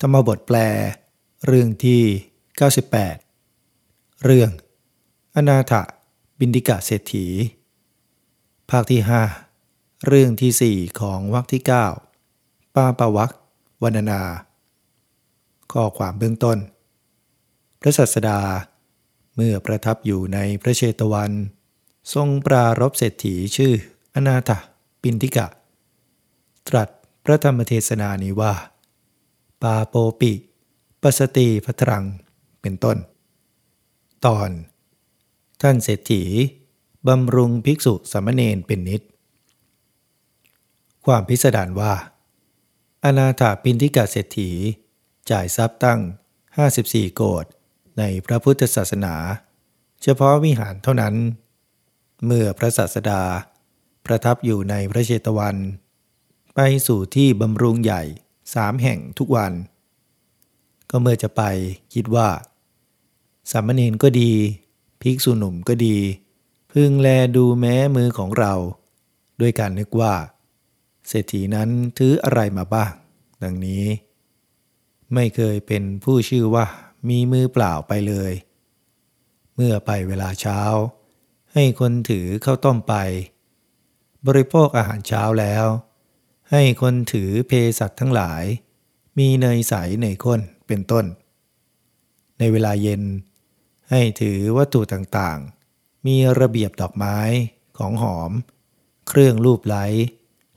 ธรรมบทแปล เรื่องที่ 98 เรื่อง อนาถบินดิกะเศรษฐี ภาคที่ 5 เรื่องที่ 4 ของวรรคที่ 9 ป้าปาวักวันนา ข้อความเบื้องต้น พระสัสดา เมื่อประทับอยู่ในพระเชตวัน ทรงปรารบเศรษฐีชื่ออนาถปินทิกะ ตรัสพระธรรมเทศนานี้ว่า ปาโปปิปสติพัทรัง เป็นต้น ตอน ท่านเศรษฐีบำรุงภิกษุสามเณรเป็นนิด ความพิสดารว่า อนาถาปินทิกาเศรษฐี จ่ายทรัพย์ตั้ง 54 โกดในพระพุทธศาสนา เฉพาะวิหารเท่านั้น เมื่อพระศาสดา ประทับอยู่ในพระเชตวัน ไปสู่ที่บำรุงใหญ่ สามแห่งทุกวัน ก็เมื่อจะไปคิดว่าสามเณรก็ดี ภิกษุหนุ่มก็ดี พึงแลดูแม้มือของเรา ด้วยการนึกว่า เศรษฐีนั้นถืออะไรมาบ้าง ดังนี้ ไม่เคยเป็นผู้ชื่อว่ามีมือเปล่าไปเลย เมื่อไปเวลาเช้า ให้คนถือข้าวต้มไป บริโภคอาหารเช้าแล้ว ให้คนถือเพสัตทั้งหลาย มีเนยใสเนยข้นเป็นต้น ในเวลาเย็น ให้ถือวัตถุต่างๆ มีระเบียบดอกไม้ของหอม เครื่องรูปไล้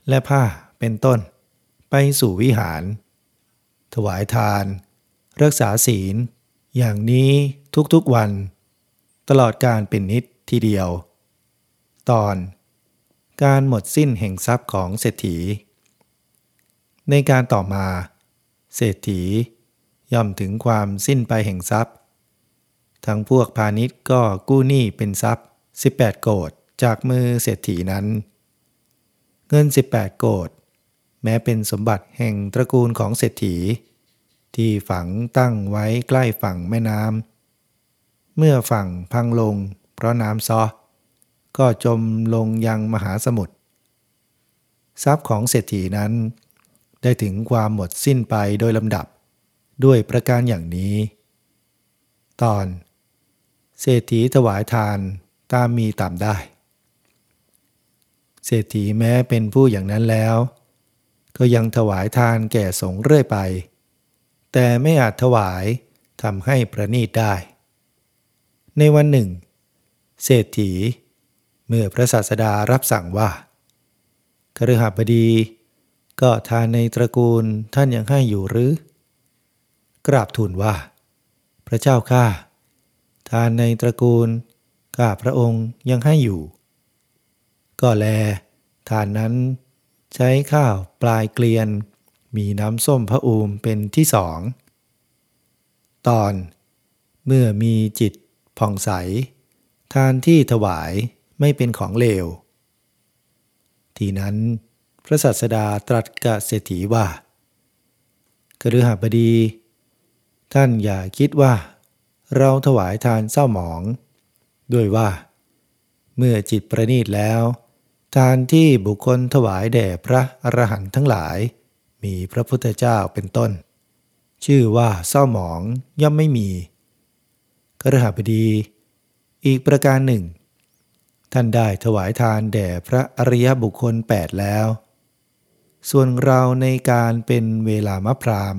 และผ้าเป็นต้น ไปสู่วิหาร ถวายทาน รักษาศีล อย่างนี้ทุกๆวัน ตลอดการเป็นนิดทีเดียว ตอน การหมดสิ้นแห่งทรัพย์ของเศรษฐี ในการต่อมา เศรษฐี ย่อมถึงความสิ้นไปแห่งทรัพย์ ทั้งพวกพาณิชย์ก็กู้หนี้เป็นทรัพย์ 18 โกดจากมือเศรษฐีนั้น เงิน 18 โกดแม้เป็นสมบัติแห่งตระกูลของเศรษฐี ที่ฝังตั้งไว้ใกล้ฝั่งแม่น้ำเมื่อฝั่งพังลงเพราะน้ำซอก็จมลงยังมหาสมุทรทรัพย์ของเศรษฐีนั้น ได้ถึงความหมดสิ้นไปโดยลำดับ ด้วยประการอย่างนี้ ตอน เศรษฐีถวายทานตามมีตามได้ เศรษฐีแม้เป็นผู้อย่างนั้นแล้ว ก็ยังถวายทานแก่สงเรื่อยไป แต่ไม่อาจถวายทำให้ประนีตได้ ในวันหนึ่ง เศรษฐี เมื่อพระศาสดารับสั่งว่าคฤหบดี ก็ทานในตระกูลท่านยังให้อยู่หรือ กราบทูลว่า พระเจ้าข้าทานในตระกูลข้าพระองค์ยังให้อยู่ ก็แล ทานนั้นใช้ข้าวปลายเกลียน มีน้ำส้มพระอูมเป็นที่สอง ตอนเมื่อมีจิตผ่องใส ทานที่ถวายไม่เป็นของเลว ทีนั้น พระศาสดาตรัสกับเศรษฐีว่ากฤหบดี ท่านอย่าคิดว่า เราถวายทานเศร้าหมอง ด้วยว่า เมื่อจิตประณีตแล้ว ทานที่บุคคลถวายแด่พระอรหันต์ทั้งหลาย มีพระพุทธเจ้าเป็นต้น ชื่อว่าเศร้าหมองย่อมไม่มีกระหบดี อีกประการหนึ่ง ท่านได้ถวายทานแด่พระอริยบุคคลแปดแล้ว ส่วนเราในการเป็นเวลามะพราม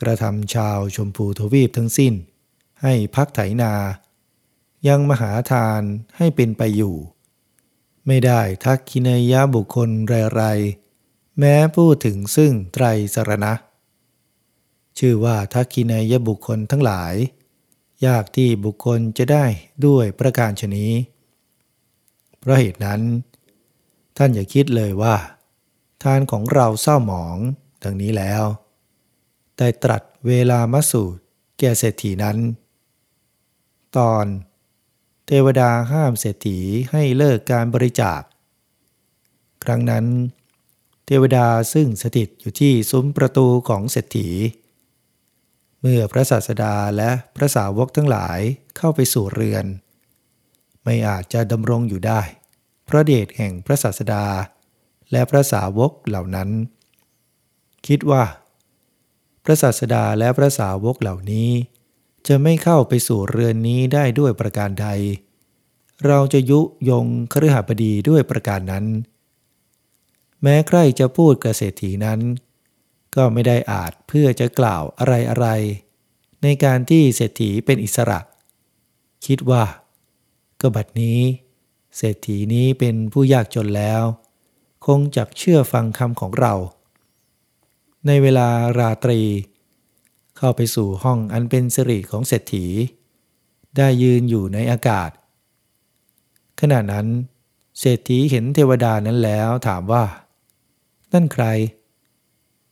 กระทำชาวชมพูทวีปทั้งสิ้น ให้พักไถนา ยังมหาทานให้เป็นไปอยู่ ไม่ได้ทักคินยะบุคคลไรๆแม้พูดถึงซึ่งไตรสรณะ ชื่อว่าทักคินยะบุคคลทั้งหลาย ยากที่บุคคลจะได้ด้วยประการชนี้ เพราะเหตุนั้น ท่านอย่าคิดเลยว่า ทานของเราเศร้าหมอง ดังนี้แล้ว ได้ตรัสเวลามาสูตร แก่เศรษฐีนั้น ตอน เทวดาห้ามเศรษฐีให้เลิกการบริจาค ครั้งนั้น เทวดาซึ่งสถิตอยู่ที่ซุ้มประตูของเศรษฐี เมื่อพระศาสดาและพระสาวกทั้งหลายเข้าไปสู่เรือน ไม่อาจจะดำรงอยู่ได้ พระเดชแห่งพระศาสดา และพระสาวกเหล่านั้น คิดว่า พระศาสดาและพระสาวกเหล่านี้ จะไม่เข้าไปสู่เรือนนี้ได้ด้วยประการใด เราจะยุยงครหบดีด้วยประการนั้น แม้ใครจะพูดกับเศรษฐีนั้น ก็ไม่ได้อาจเพื่อจะกล่าวอะไรอะไร ในการที่เศรษฐีเป็นอิสระ คิดว่า ก็บัดนี้ เศรษฐีนี้เป็นผู้ยากจนแล้ว คงจักเชื่อฟังคำของเรา ในเวลาราตรี เข้าไปสู่ห้องอันเป็นสิริของเศรษฐี ได้ยืนอยู่ในอากาศ ขณะนั้น เศรษฐีเห็นเทวดานั้นแล้วถามว่า นั่นใคร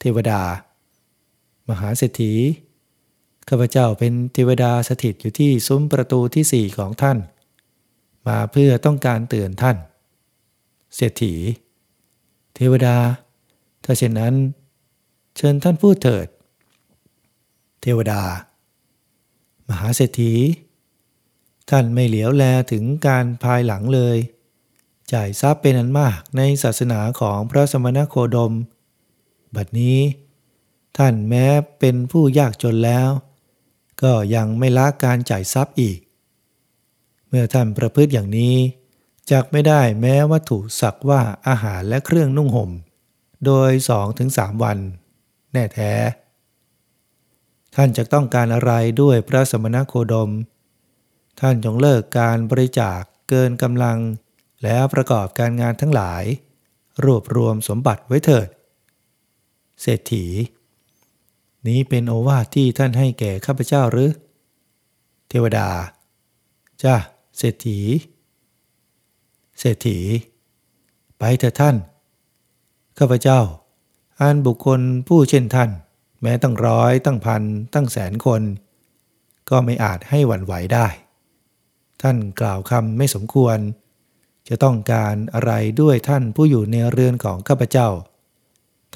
เทวดา มหาเศรษฐีข้าพเจ้าเป็นเทวดาสถิตอยู่ที่ซุ้มประตูที่สี่ของท่าน มาเพื่อต้องการเตือนท่าน เศรษฐี เทวดา ถ้าเช่นนั้น เชิญท่านพูดเถิด เทวดา มหาเศรษฐี ท่านไม่เหลียวแลถึงการภายหลังเลย จ่ายทรัพย์เป็นอันมากในศาสนาของพระสมณโคดม บัดนี้ ท่านแม้เป็นผู้ยากจนแล้ว ก็ยังไม่ละการจ่ายทรัพย์อีก เมื่อท่านประพฤติอย่างนี้ จักไม่ได้แม้วัตถุสักว่าอาหารและเครื่องนุ่งห่ม โดยสองถึงสามวัน แน่แท้ ท่านจะต้องการอะไรด้วยพระสมณโคดม ท่านจงเลิกการบริจาคเกินกำลัง แล้วประกอบการงานทั้งหลาย รวบรวมสมบัติไว้เถิด เศรษฐี นี้เป็นโอวาทที่ท่านให้แก่ข้าพเจ้าหรือ เทวดา จ้าเศรษฐี เศรษฐี ไปเถอะท่าน ข้าพเจ้าอันบุคคลผู้เช่นท่าน แม้ตั้งร้อยตั้งพันตั้งแสนคน ก็ไม่อาจให้หวั่นไหวได้ ท่านกล่าวคำไม่สมควร จะต้องการอะไรด้วยท่านผู้อยู่ในเรือนของข้าพเจ้า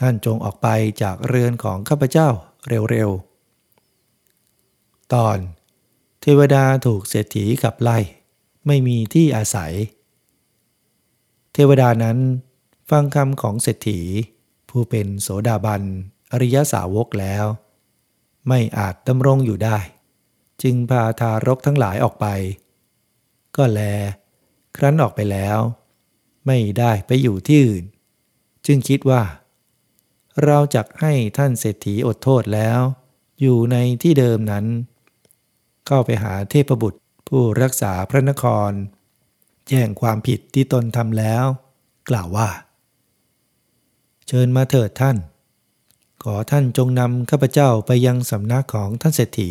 ท่านจงออกไปจากเรือนของข้าพเจ้าเร็วๆ ตอนเทวดาถูกเศรษฐีขับไล่ ไม่มีที่อาศัย เทวดานั้นฟังคำของเศรษฐี ผู้เป็นโสดาบัน อริยสาวกแล้ว ไม่อาจดำรงอยู่ได้ จึงพาทารกทั้งหลายออกไป ก็แล ครั้นออกไปแล้ว ไม่ได้ไปอยู่ที่อื่น จึงคิดว่า เราจะให้ท่านเศรษฐีอดโทษแล้ว อยู่ในที่เดิมนั้น เข้าไปหาเทพบุตรผู้รักษาพระนคร แจ้งความผิดที่ตนทำแล้ว กล่าวว่า เชิญมาเถิดท่าน ขอท่านจงนำข้าพเจ้าไปยังสำนักของท่านเศรษฐี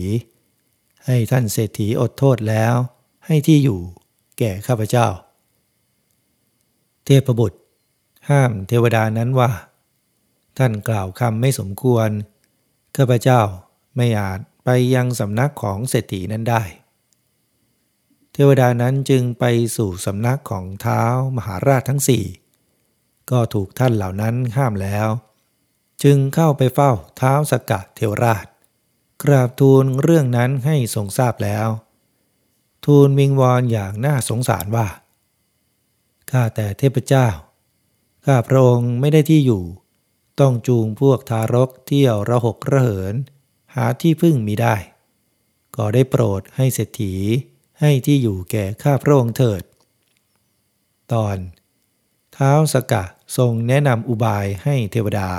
ให้ท่านเศรษฐีอดโทษแล้ว ให้ที่อยู่แก่ข้าพเจ้า เทพบุตร ห้ามเทวดานั้นว่า ท่านกล่าวคำไม่สมควรข้าพเจ้าไม่อาจไปยังสำนักของเศรษฐีนั้นได้ เทวดานั้นจึงไปสู่สำนักของเท้ามหาราชทั้งสี่ก็ถูกท่านเหล่านั้นห้ามแล้ว จึงเข้าไปเฝ้าเท้าสกัดเทวราช กราบทูลเรื่องนั้นให้ทรงทราบแล้ว ทูลวิงวอนอย่างน่าสงสารว่าข้าแต่เทพเจ้าข้าพระองค์ไม่ได้ที่อยู่ ต้องจูงพวกทารกเที่ยวระหกระเหิน หาที่พึ่งมีได้ ก็ได้โปรดให้เศรษฐี ให้ที่อยู่แก่ข้าพระองค์เถิด ตอน เท้าสกะทรงแนะนำอุบายให้เทวดา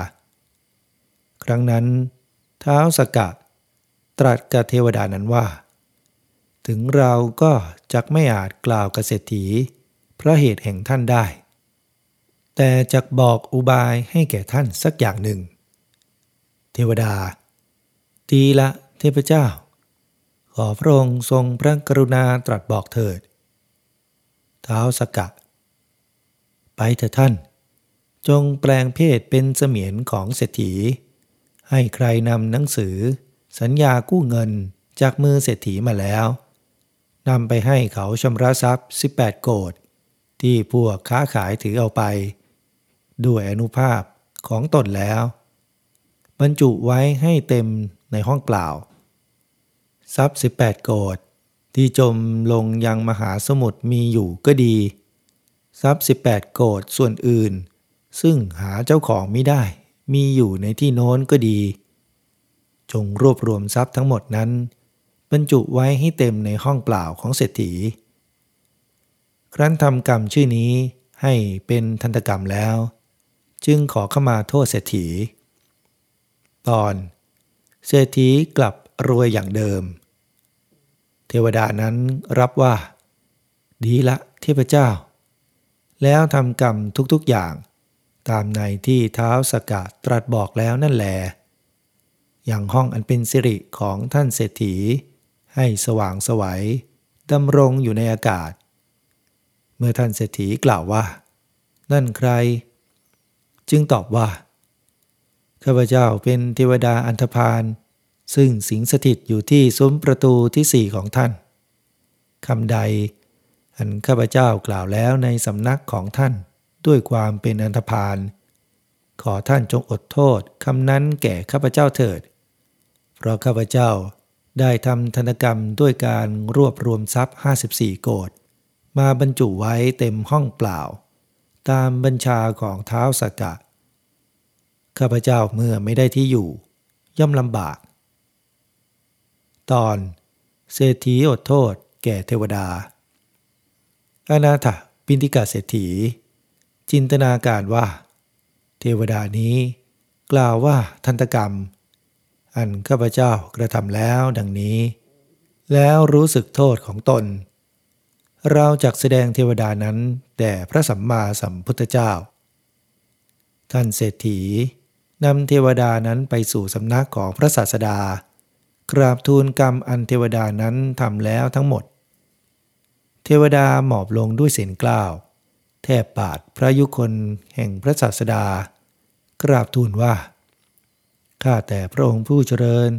ครั้งนั้น เท้าสกะ ตรัสกับเทวดานั้นว่า ถึงเราก็จักไม่อาจกล่าวกับเศรษฐีพระเหตุแห่งท่านได้ แต่จักบอกอุบายให้แก่ท่านสักอย่างหนึ่ง เทวดา ดีละเทพเจ้า ขอพระองค์ทรงพระกรุณาตรัสบอกเถิดเท้าสกะ ไปเถิดท่าน จงแปลงเพศเป็นเสมียนของเศรษฐี ให้ใครนำหนังสือ สัญญากู้เงินจากมือเศรษฐีมาแล้วนำไปให้เขาชำระทรัพย์ 18 โกดที่พวกค้าขายถือเอาไป ด้วยอนุภาพของตนแล้ว บรรจุไว้ให้เต็มในห้องเปล่า ทรัพย์ 18 โกดที่จมลงยังมหาสมุทรมีอยู่ก็ดี ทรัพย์ 18 โกดส่วนอื่น ซึ่งหาเจ้าของไม่ได้ มีอยู่ในที่โน้นก็ดี จงรวบรวมทรัพย์ทั้งหมดนั้น บรรจุไว้ให้เต็มในห้องเปล่าของเศรษฐี ครั้นทำกรรมชื่อนี้ให้เป็นทันตกรรมแล้ว จึงขอเข้ามาโทษเศรษฐี ตอน เศรษฐีกลับรวยอย่างเดิม ทวดานั้นรับว่า ดีละเทพเจ้า แล้วทำกรรมทุกๆอย่าง ตามในที่เท้าสกัดตรัสบอกแล้วนั่นแหละอย่างห้องอันเป็นสิริของท่านเศรษฐี ให้สว่างสวัยดำรงอยู่ในอากาศ เมื่อท่านเศรษฐีกล่าวว่า นั่นใคร จึงตอบว่าข้าพเจ้าเป็นเทวดาอันธพาล ซึ่งสิงสถิตอยู่ที่ซุ้มประตูที่สี่ของท่านคำใด อันข้าพเจ้ากล่าวแล้วในสำนักของท่านด้วยความเป็นอันธพาลขอท่านจงอดโทษคำนั้นแก่ข้าพเจ้าเถิด เพราะข้าพเจ้าได้ทำธนกรรมด้วยการรวบรวมทรัพย์ 54 โกดมาบรรจุไว้เต็มห้องเปล่า ตามบัญชาของเท้าสกกะ ข้าพเจ้าเมื่อไม่ได้ที่อยู่ ย่อมลำบาก ตอน เศรษฐีอดโทษ แก่เทวดา อนาถปินติกาเศรษฐี จินตนาการว่า เทวดานี้ กล่าวว่าทันตกรรม อันข้าพเจ้ากระทำแล้วดังนี้ แล้วรู้สึกโทษของตน เราจักแสดงเทวดานั้นแด่พระสัมมาสัมพุทธเจ้า ท่านเศรษฐีนำเทวดานั้นไปสู่สำนักของพระศาสดา กราบทูลกรรมอันเทวดานั้นทำแล้วทั้งหมด เทวดาหมอบลงด้วยเสียงกล้าว แทบบาทพระยุคนแห่งพระศาสดา กราบทูลว่า ข้าแต่พระองค์ผู้เจริญ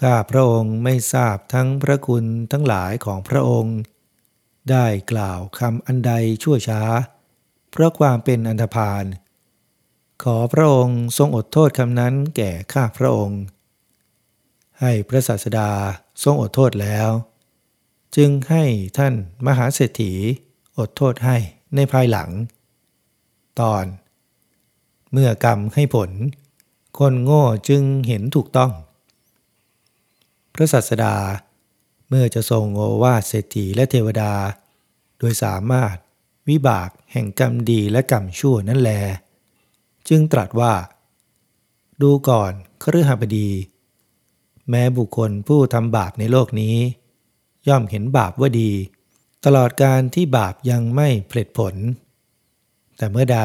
ข้าพระองค์ไม่ทราบทั้งพระคุณทั้งหลายของพระองค์ ได้กล่าวคำอันใดชั่วช้า เพราะความเป็นอันธพาล ขอพระองค์ทรงอดโทษคำนั้นแก่ข้าพระองค์ ให้พระศาสดาทรงอดโทษแล้ว จึงให้ท่านมหาเศรษฐีอดโทษให้ในภายหลัง ตอน เมื่อกรรมให้ผล คนโง่จึงเห็นถูกต้อง พระศาสดาเมื่อจะทรงโอวาทเศรษฐีและเทวดา โดยสามารถวิบากแห่งกรรมดีและกรรมชั่วนั่นแล จึงตรัสว่า ดูก่อนครือหบดี แม้บุคคลผู้ทำบาปในโลกนี้ ย่อมเห็นบาปว่าดี ตลอดการที่บาปยังไม่ผลผล แต่เมื่อใด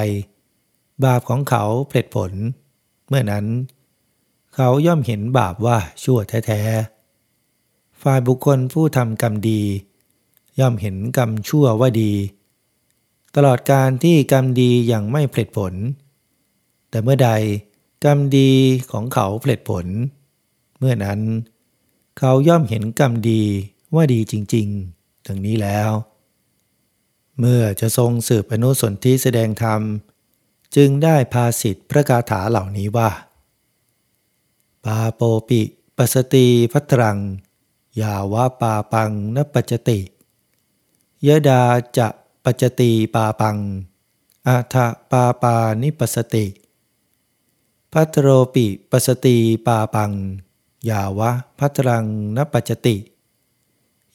บาปของเขาผลผล เมื่อนั้น เขาย่อมเห็นบาปว่าชั่วแท้ๆฝ่ายบุคคลผู้ทำกรรมดี ย่อมเห็นกรรมชั่วว่าดี ตลอดการที่กรรมดียังไม่ผลผล แต่เมื่อใดกรรมดีของเขาผลิตผล มื่อนั้น เขาย่อมเห็นกรรมดีว่าดีจริงๆดังนี้แล้ว เมื่อจะทรงสืบอนุสนธิแสดงธรรม จึงได้พาสิทธิพระคาถาเหล่านี้ว่า ปาโปปิปัสติพัตรัง ยาวะปาปังนปัจติ ยดาจะปัจติปาปังอาทะปาปานิปัสติพัทโรปิปสติปาปัง ยาวะพัทรังนปัจติ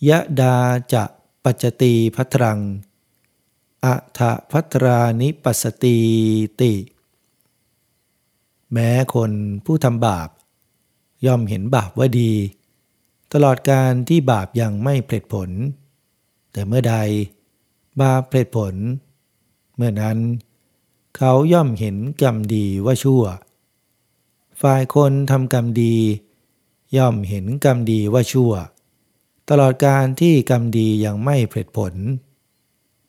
ยะดาจะปัจติพัทรังอัทะพัทรานิปัสติติ แม้คนผู้ทำบาป ย่อมเห็นบาปว่าดี ตลอดการที่บาปยังไม่เพลิดผล แต่เมื่อใด บาปเพลิดผล เมื่อนั้น เขาย่อมเห็นกรรมดีว่าชั่ว ฝ่ายคนทำกรรมดี ย่อมเห็นกรรมดีว่าชั่ว ตลอดการที่กรรมดียังไม่ผลผล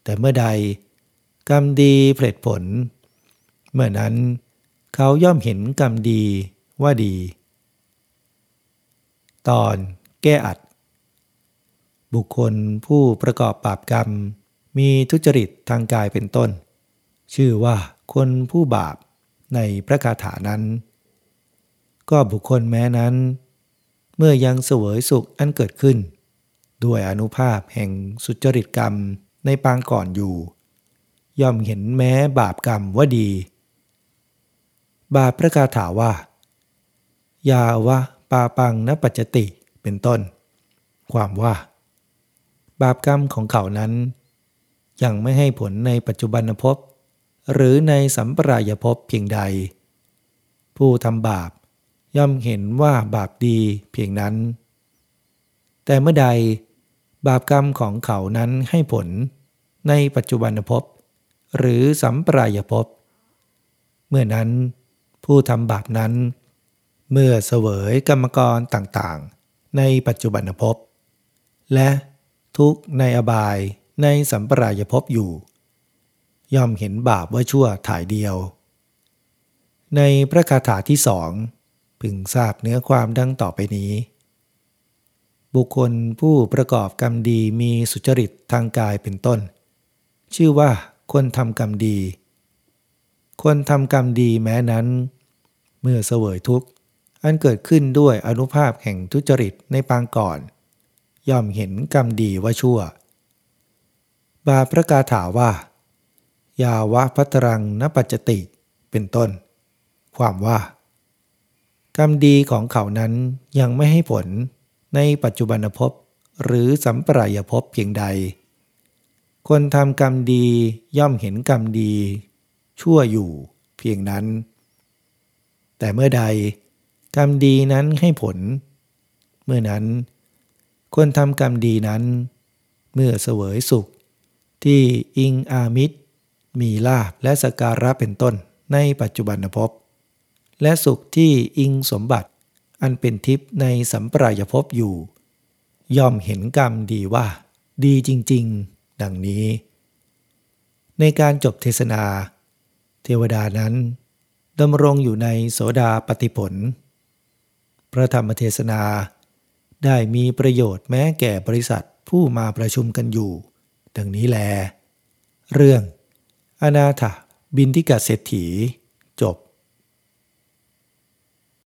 แต่เมื่อใด กรรมดีผลผล เมื่อนั้น เขาย่อมเห็นกรรมดีว่าดี ตอนแก้อัด บุคคลผู้ประกอบบาปกรรม มีทุจริตทางกายเป็นต้น ชื่อว่าคนผู้บาปในพระคาถานั้น ก็บุคคลแม้นั้น เมื่อยังเสวยสุขอันเกิดขึ้น ด้วยอนุภาพแห่งสุจริตกรรมในปางก่อนอยู่ ย่อมเห็นแม้บาปกรรมว่าดี บาปพระคาถาว่า ยาวะปาปังนปัจจติเป็นต้น ความว่า บาปกรรมของเขานั้น ยังไม่ให้ผลในปัจจุบันภพหรือในสัมปรายภพเพียงใด ผู้ทำบาป ย่อมเห็นว่าบาปดีเพียงนั้น แต่เมื่อใดบาปกรรมของเขานั้นให้ผลในปัจจุบันภพหรือสัมปรายภพเมื่อนั้นผู้ทำบาปนั้น เมื่อเสวยกรรมกรต่างๆ ในปัจจุบันภพและทุกในอบายในสัมปรายภพอยู่ ย่อมเห็นบาปว่าชั่วถ่ายเดียว ในพระคาถาที่สอง พึงทราบเนื้อความดังต่อไปนี้ บุคคลผู้ประกอบกรรมดีมีสุจริตทางกายเป็นต้น ชื่อว่าคนทำกรรมดี คนทำกรรมดีแม้นั้น เมื่อเสวยทุกข์ อันเกิดขึ้นด้วยอนุภาพแห่งทุจริตในปางก่อน ย่อมเห็นกรรมดีว่าชั่ว บาประกาถาว่า ยาวะพัตรังนปัจจติเป็นต้น ความว่า กรรมดีของเขานั้นยังไม่ให้ผลในปัจจุบันภพหรือสัมปรายภพเพียงใด คนทำกรรมดีย่อมเห็นกรรมดี ชั่วอยู่เพียงนั้น แต่เมื่อใดกรรมดีนั้นให้ผล เมื่อนั้น คนทำกรรมดีนั้น เมื่อเสวยสุข ที่อิงอามิตร มีลาภและสการะเป็นต้นในปัจจุบันภพ และสุขที่อิงสมบัติ อันเป็นทิพย์ในสัมปรายภพอยู่ ย่อมเห็นกรรมดีว่า ดีจริง ๆ ดังนี้ ในการจบเทศนา เทวดานั้นดำรงอยู่ในโสดาปฏิผล พระธรรมเทศนาได้มีประโยชน์แม้แก่บริษัทผู้มาประชุมกันอยู่ ดังนี้แล เรื่อง อนาถบินทิกาเศรษฐี